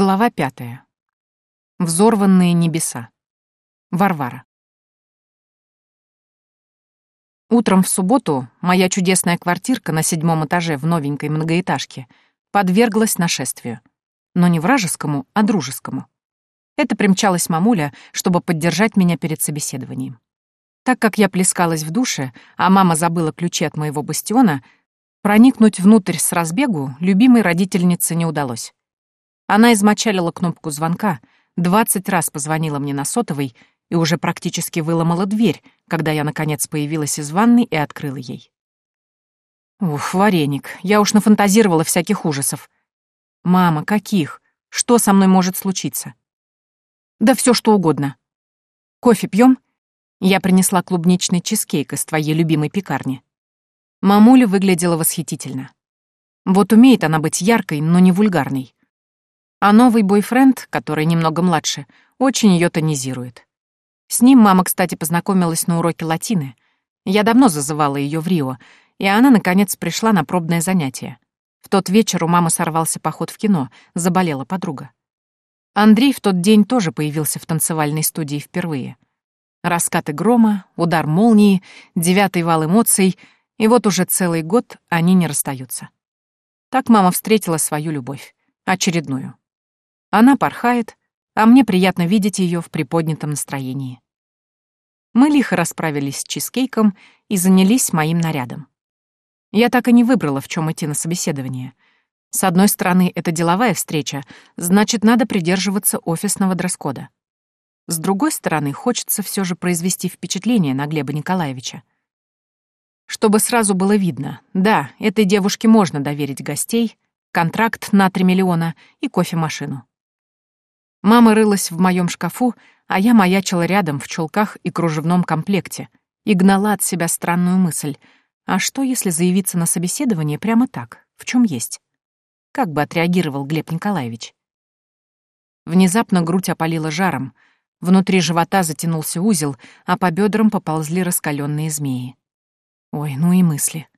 Глава пятая. Взорванные небеса. Варвара. Утром в субботу моя чудесная квартирка на седьмом этаже в новенькой многоэтажке подверглась нашествию. Но не вражескому, а дружескому. Это примчалась мамуля, чтобы поддержать меня перед собеседованием. Так как я плескалась в душе, а мама забыла ключи от моего бастиона, проникнуть внутрь с разбегу любимой родительнице не удалось. Она измочалила кнопку звонка, двадцать раз позвонила мне на сотовый и уже практически выломала дверь, когда я, наконец, появилась из ванной и открыла ей. Ух, вареник, я уж нафантазировала всяких ужасов. Мама, каких? Что со мной может случиться? Да все что угодно. Кофе пьем? Я принесла клубничный чизкейк из твоей любимой пекарни. Мамуля выглядела восхитительно. Вот умеет она быть яркой, но не вульгарной. А новый бойфренд, который немного младше, очень ее тонизирует. С ним мама, кстати, познакомилась на уроке латины. Я давно зазывала ее в Рио, и она, наконец, пришла на пробное занятие. В тот вечер у мамы сорвался поход в кино, заболела подруга. Андрей в тот день тоже появился в танцевальной студии впервые. Раскаты грома, удар молнии, девятый вал эмоций, и вот уже целый год они не расстаются. Так мама встретила свою любовь, очередную. Она порхает, а мне приятно видеть ее в приподнятом настроении. Мы лихо расправились с чизкейком и занялись моим нарядом. Я так и не выбрала, в чем идти на собеседование. С одной стороны, это деловая встреча, значит, надо придерживаться офисного дресс-кода. С другой стороны, хочется все же произвести впечатление на Глеба Николаевича. Чтобы сразу было видно, да, этой девушке можно доверить гостей, контракт на 3 миллиона и кофемашину. Мама рылась в моем шкафу, а я маячила рядом в чулках и кружевном комплекте и гнала от себя странную мысль. А что, если заявиться на собеседование прямо так, в чем есть? Как бы отреагировал Глеб Николаевич? Внезапно грудь опалила жаром, внутри живота затянулся узел, а по бедрам поползли раскаленные змеи. Ой, ну и мысли.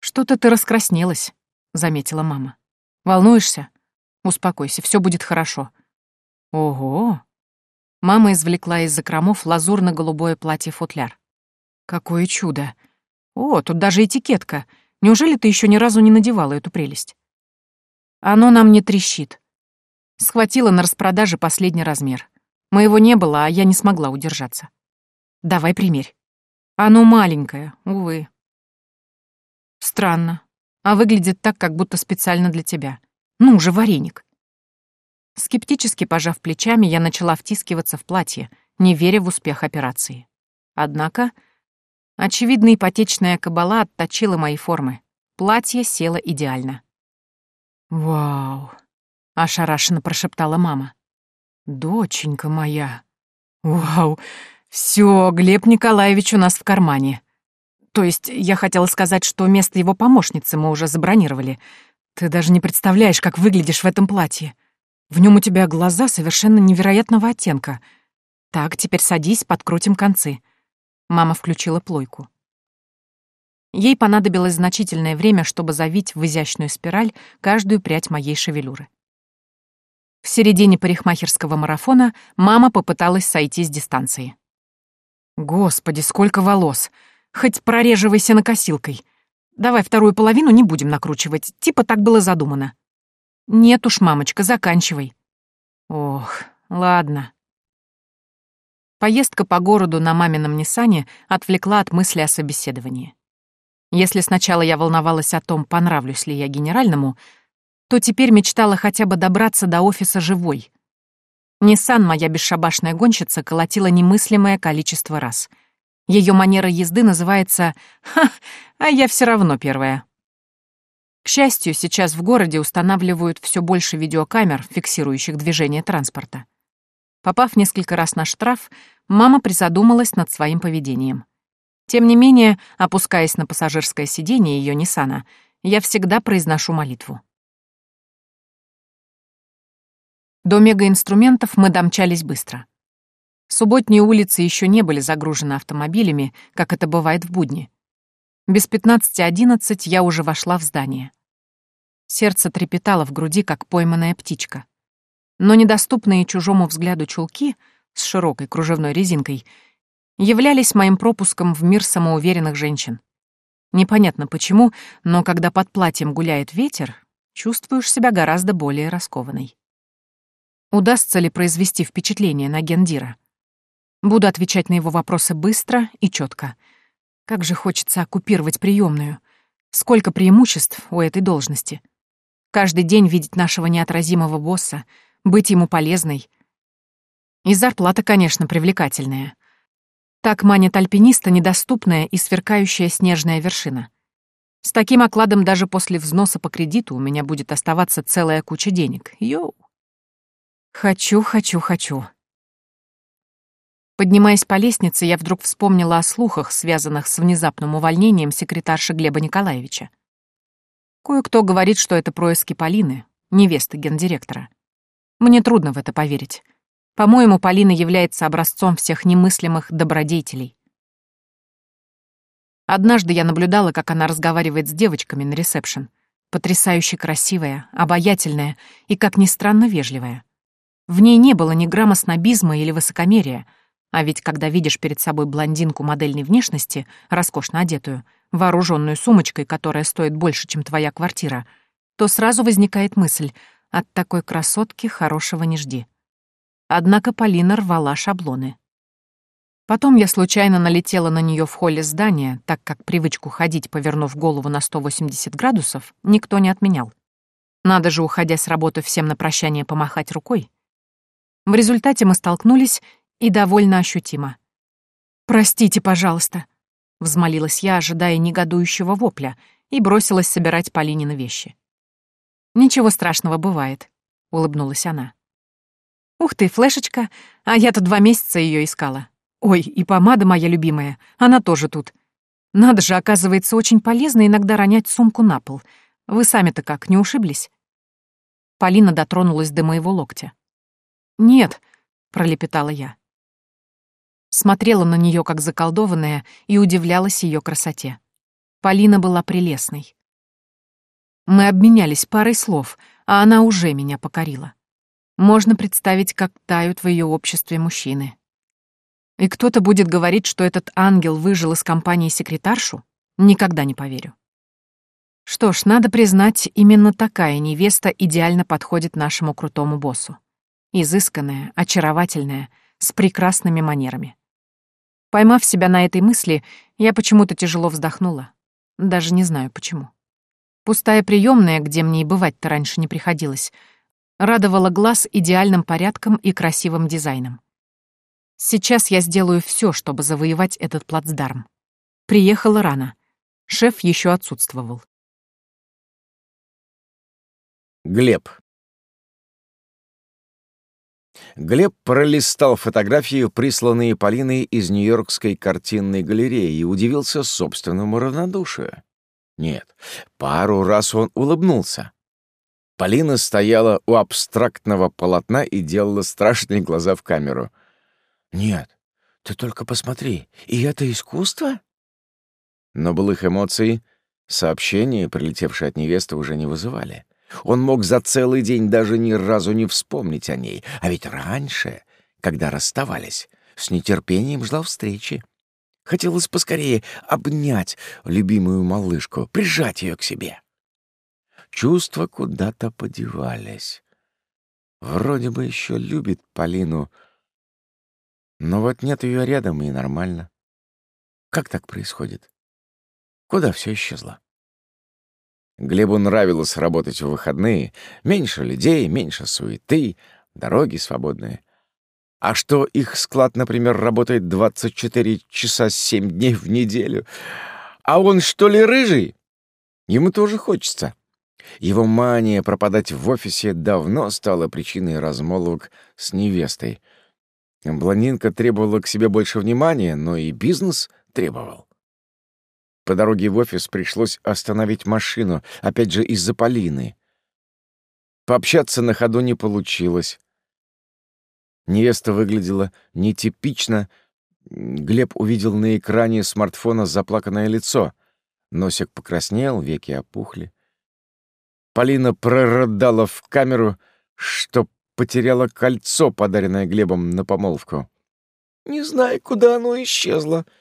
«Что-то ты раскраснелась», — заметила мама. «Волнуешься?» Успокойся, все будет хорошо. Ого! Мама извлекла из закромов лазурно-голубое платье-футляр. Какое чудо! О, тут даже этикетка. Неужели ты еще ни разу не надевала эту прелесть? Оно нам не трещит. Схватила на распродаже последний размер. Моего не было, а я не смогла удержаться. Давай примерь. Оно маленькое, увы. Странно. А выглядит так, как будто специально для тебя. Ну уже вареник. Скептически пожав плечами, я начала втискиваться в платье, не веря в успех операции. Однако, очевидно, ипотечная кабала отточила мои формы. Платье село идеально. «Вау!» — ошарашенно прошептала мама. «Доченька моя! Вау! Все, Глеб Николаевич у нас в кармане. То есть я хотела сказать, что место его помощницы мы уже забронировали — ты даже не представляешь, как выглядишь в этом платье. В нем у тебя глаза совершенно невероятного оттенка. Так, теперь садись, подкрутим концы. Мама включила плойку. Ей понадобилось значительное время, чтобы завить в изящную спираль каждую прядь моей шевелюры. В середине парикмахерского марафона мама попыталась сойти с дистанции. «Господи, сколько волос! Хоть прореживайся накосилкой!» Давай вторую половину не будем накручивать, типа так было задумано. Нет уж, мамочка, заканчивай. Ох, ладно. Поездка по городу на мамином Ниссане отвлекла от мысли о собеседовании. Если сначала я волновалась о том, понравлюсь ли я генеральному, то теперь мечтала хотя бы добраться до офиса живой. Ниссан, моя бесшабашная гонщица, колотила немыслимое количество раз — ее манера езды называется «Ха, а я все равно первая». К счастью, сейчас в городе устанавливают все больше видеокамер, фиксирующих движение транспорта. Попав несколько раз на штраф, мама призадумалась над своим поведением. Тем не менее, опускаясь на пассажирское сиденье ее Ниссана, я всегда произношу молитву. До мегаинструментов мы домчались быстро. Субботние улицы еще не были загружены автомобилями, как это бывает в будни. Без 15.11 я уже вошла в здание. Сердце трепетало в груди, как пойманная птичка. Но недоступные чужому взгляду чулки с широкой кружевной резинкой являлись моим пропуском в мир самоуверенных женщин. Непонятно почему, но когда под платьем гуляет ветер, чувствуешь себя гораздо более раскованной. Удастся ли произвести впечатление на Гендира? Буду отвечать на его вопросы быстро и четко. Как же хочется оккупировать приемную. Сколько преимуществ у этой должности. Каждый день видеть нашего неотразимого босса, быть ему полезной. И зарплата, конечно, привлекательная. Так манит альпиниста недоступная и сверкающая снежная вершина. С таким окладом даже после взноса по кредиту у меня будет оставаться целая куча денег. Йоу! Хочу, хочу, хочу. Поднимаясь по лестнице, я вдруг вспомнила о слухах, связанных с внезапным увольнением секретарши Глеба Николаевича. Кое-кто говорит, что это происки Полины, невесты гендиректора. Мне трудно в это поверить. По-моему, Полина является образцом всех немыслимых добродетелей. Однажды я наблюдала, как она разговаривает с девочками на ресепшн. Потрясающе красивая, обаятельная и, как ни странно, вежливая. В ней не было ни грамма снобизма или высокомерия, а ведь когда видишь перед собой блондинку модельной внешности, роскошно одетую, вооруженную сумочкой, которая стоит больше, чем твоя квартира, то сразу возникает мысль «от такой красотки хорошего не жди». Однако Полина рвала шаблоны. Потом я случайно налетела на нее в холле здания, так как привычку ходить, повернув голову на 180 градусов, никто не отменял. Надо же, уходя с работы, всем на прощание помахать рукой. В результате мы столкнулись и довольно ощутимо. «Простите, пожалуйста», — взмолилась я, ожидая негодующего вопля, и бросилась собирать Полинины вещи. «Ничего страшного бывает», — улыбнулась она. «Ух ты, флешечка, а я-то два месяца ее искала. Ой, и помада моя любимая, она тоже тут. Надо же, оказывается, очень полезно иногда ронять сумку на пол. Вы сами-то как, не ушиблись?» Полина дотронулась до моего локтя. «Нет», — пролепетала я. Смотрела на нее как заколдованная и удивлялась ее красоте. Полина была прелестной. Мы обменялись парой слов, а она уже меня покорила. Можно представить, как тают в ее обществе мужчины. И кто-то будет говорить, что этот ангел выжил из компании секретаршу? Никогда не поверю. Что ж, надо признать, именно такая невеста идеально подходит нашему крутому боссу изысканная, очаровательная, с прекрасными манерами. Поймав себя на этой мысли, я почему-то тяжело вздохнула. Даже не знаю почему. Пустая приемная, где мне и бывать-то раньше не приходилось, радовала глаз идеальным порядком и красивым дизайном. Сейчас я сделаю все, чтобы завоевать этот плацдарм. Приехала рано. Шеф еще отсутствовал. Глеб. Глеб пролистал фотографии, присланные Полиной из Нью-Йоркской картинной галереи, и удивился собственному равнодушию. Нет, пару раз он улыбнулся. Полина стояла у абстрактного полотна и делала страшные глаза в камеру. «Нет, ты только посмотри, и это искусство?» Но былых эмоций сообщения, прилетевшие от невесты, уже не вызывали. Он мог за целый день даже ни разу не вспомнить о ней. А ведь раньше, когда расставались, с нетерпением ждал встречи. Хотелось поскорее обнять любимую малышку, прижать ее к себе. Чувства куда-то подевались. Вроде бы еще любит Полину, но вот нет ее рядом, и нормально. Как так происходит? Куда все исчезло? Глебу нравилось работать в выходные. Меньше людей, меньше суеты, дороги свободные. А что их склад, например, работает 24 часа 7 дней в неделю? А он что ли рыжий? Ему тоже хочется. Его мания пропадать в офисе давно стала причиной размолвок с невестой. Блондинка требовала к себе больше внимания, но и бизнес требовал. По дороге в офис пришлось остановить машину, опять же из-за Полины. Пообщаться на ходу не получилось. Невеста выглядела нетипично. Глеб увидел на экране смартфона заплаканное лицо. Носик покраснел, веки опухли. Полина прорыдала в камеру, что потеряла кольцо, подаренное Глебом на помолвку. «Не знаю, куда оно исчезло», —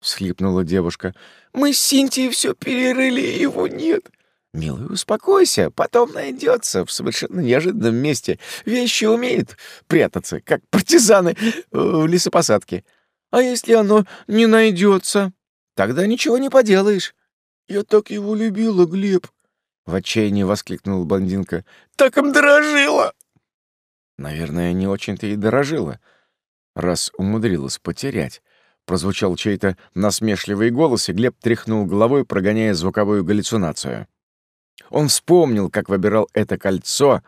всхлипнула девушка. «Мы с Синтией все перерыли, его нет». «Милый, успокойся, потом найдется в совершенно неожиданном месте. Вещи умеют прятаться, как партизаны в лесопосадке. А если оно не найдется, тогда ничего не поделаешь». «Я так его любила, Глеб!» — в отчаянии воскликнула блондинка. «Так им дорожила!» Наверное, не очень-то и дорожила, раз умудрилась потерять. Прозвучал чей-то насмешливый голос, и Глеб тряхнул головой, прогоняя звуковую галлюцинацию. Он вспомнил, как выбирал это кольцо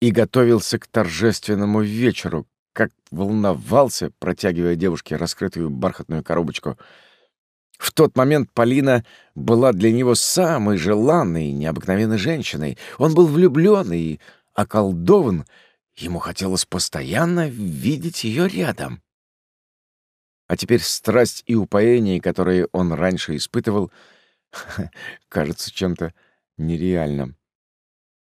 и готовился к торжественному вечеру, как волновался, протягивая девушке раскрытую бархатную коробочку — в тот момент Полина была для него самой желанной необыкновенной женщиной. Он был влюблен и околдован. Ему хотелось постоянно видеть ее рядом. А теперь страсть и упоение, которые он раньше испытывал, кажется чем-то нереальным.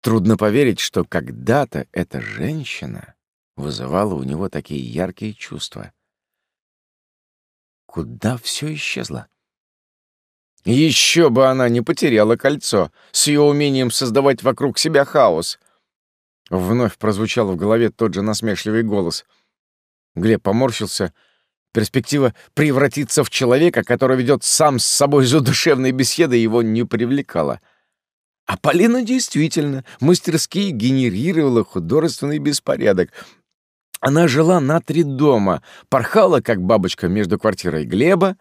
Трудно поверить, что когда-то эта женщина вызывала у него такие яркие чувства. Куда все исчезло? Еще бы она не потеряла кольцо с ее умением создавать вокруг себя хаос. Вновь прозвучал в голове тот же насмешливый голос. Глеб поморщился. Перспектива превратиться в человека, который ведет сам с собой задушевные беседы, его не привлекала. А Полина действительно мастерски генерировала художественный беспорядок. Она жила на три дома, порхала, как бабочка, между квартирой Глеба,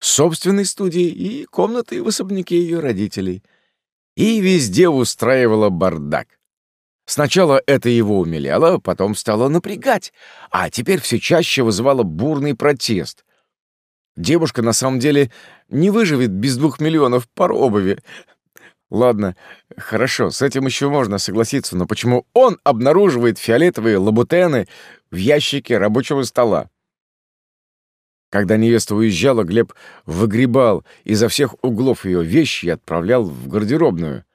собственной студией и комнатой в особняке ее родителей. И везде устраивала бардак. Сначала это его умиляло, потом стало напрягать, а теперь все чаще вызывало бурный протест. Девушка на самом деле не выживет без двух миллионов пар обуви. Ладно, хорошо, с этим еще можно согласиться, но почему он обнаруживает фиолетовые лабутены в ящике рабочего стола? Когда невеста уезжала, Глеб выгребал изо всех углов ее вещи и отправлял в гардеробную.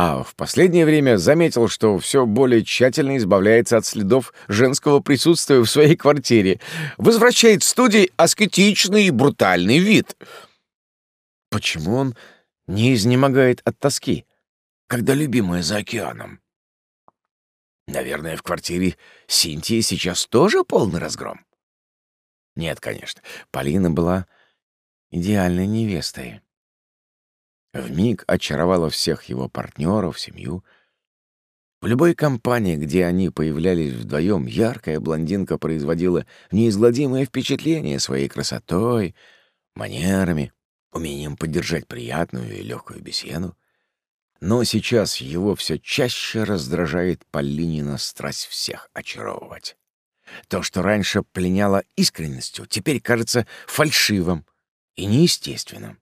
А в последнее время заметил, что все более тщательно избавляется от следов женского присутствия в своей квартире, возвращает студии аскетичный и брутальный вид. Почему он не изнемогает от тоски, когда любимая за океаном? Наверное, в квартире Синтии сейчас тоже полный разгром. Нет, конечно, Полина была идеальной невестой. В миг очаровала всех его партнеров, семью. В любой компании, где они появлялись вдвоем, яркая блондинка производила неизгладимое впечатление своей красотой, манерами, умением поддержать приятную и легкую беседу. Но сейчас его все чаще раздражает Полинина страсть всех очаровывать. То, что раньше пленяло искренностью, теперь кажется фальшивым и неестественным.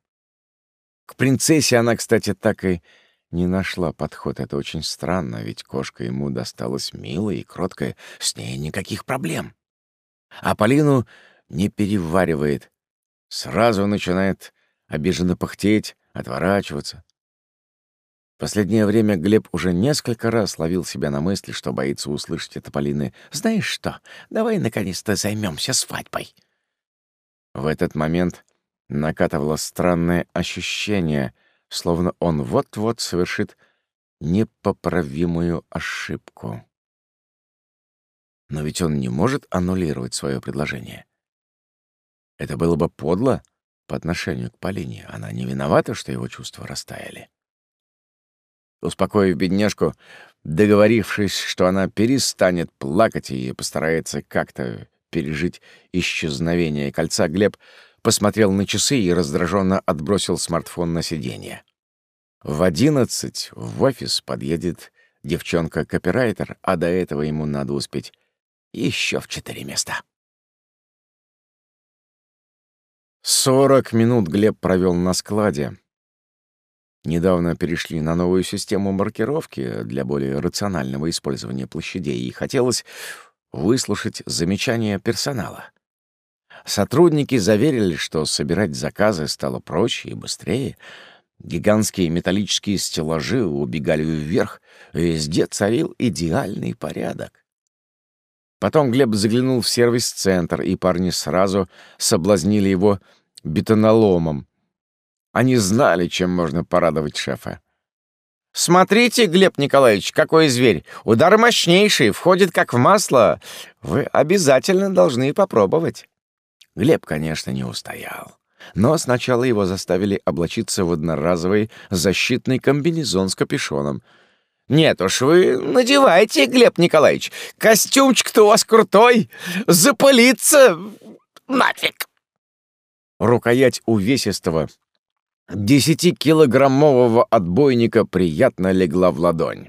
Принцессе она, кстати, так и не нашла подход. Это очень странно, ведь кошка ему досталась милая и кроткая, с ней никаких проблем. А Полину не переваривает. Сразу начинает обиженно пыхтеть, отворачиваться. Последнее время Глеб уже несколько раз ловил себя на мысли, что боится услышать от Полины «Знаешь что, давай наконец-то займемся свадьбой». В этот момент накатывало странное ощущение, словно он вот-вот совершит непоправимую ошибку. Но ведь он не может аннулировать свое предложение. Это было бы подло по отношению к Полине. Она не виновата, что его чувства растаяли. Успокоив бедняжку, договорившись, что она перестанет плакать и постарается как-то пережить исчезновение кольца, Глеб посмотрел на часы и раздраженно отбросил смартфон на сиденье. В одиннадцать в офис подъедет девчонка-копирайтер, а до этого ему надо успеть еще в четыре места. Сорок минут Глеб провел на складе, Недавно перешли на новую систему маркировки для более рационального использования площадей, и хотелось выслушать замечания персонала. Сотрудники заверили, что собирать заказы стало проще и быстрее, Гигантские металлические стеллажи убегали вверх, везде царил идеальный порядок. Потом Глеб заглянул в сервис-центр, и парни сразу соблазнили его бетоноломом. Они знали, чем можно порадовать шефа. «Смотрите, Глеб Николаевич, какой зверь! Удар мощнейший, входит как в масло. Вы обязательно должны попробовать». Глеб, конечно, не устоял. Но сначала его заставили облачиться в одноразовый защитный комбинезон с капюшоном. «Нет уж, вы надевайте, Глеб Николаевич. Костюмчик-то у вас крутой. Запылиться нафиг!» Рукоять увесистого десятикилограммового отбойника приятно легла в ладонь.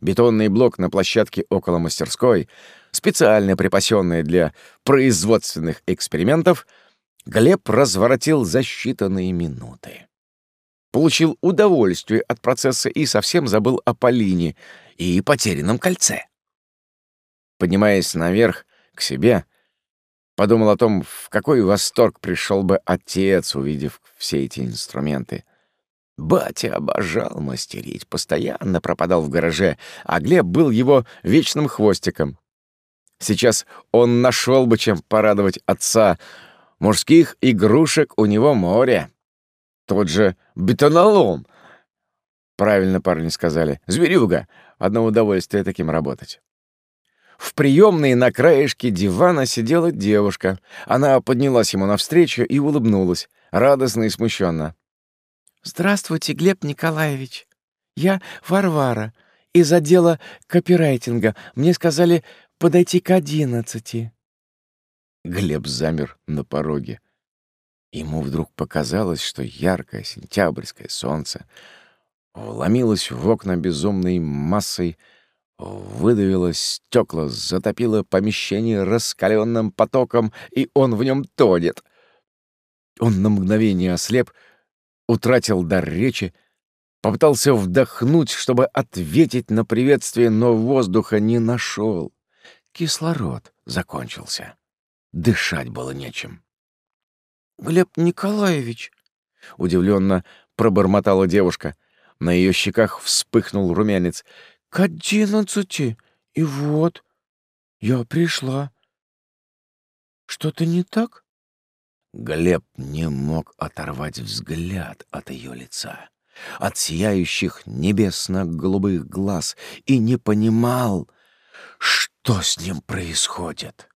Бетонный блок на площадке около мастерской, специально припасенный для производственных экспериментов, Глеб разворотил за считанные минуты. Получил удовольствие от процесса и совсем забыл о Полине и потерянном кольце. Поднимаясь наверх, к себе, Подумал о том, в какой восторг пришел бы отец, увидев все эти инструменты. Батя обожал мастерить, постоянно пропадал в гараже, а Глеб был его вечным хвостиком. Сейчас он нашел бы чем порадовать отца. Мужских игрушек у него море. Тот же бетонолом. Правильно парни сказали. Зверюга. Одно удовольствие таким работать. В приемной на краешке дивана сидела девушка. Она поднялась ему навстречу и улыбнулась, радостно и смущенно. «Здравствуйте, Глеб Николаевич. Я Варвара, из отдела копирайтинга. Мне сказали подойти к одиннадцати». Глеб замер на пороге. Ему вдруг показалось, что яркое сентябрьское солнце вломилось в окна безумной массой, выдавило стекла, затопило помещение раскаленным потоком, и он в нем тонет. Он на мгновение ослеп, утратил дар речи, попытался вдохнуть, чтобы ответить на приветствие, но воздуха не нашел. Кислород закончился. Дышать было нечем. «Глеб Николаевич!» — удивленно пробормотала девушка. На ее щеках вспыхнул румянец. К одиннадцати. И вот, я пришла. Что-то не так? Глеб не мог оторвать взгляд от ее лица, от сияющих небесно-голубых глаз, и не понимал, что с ним происходит.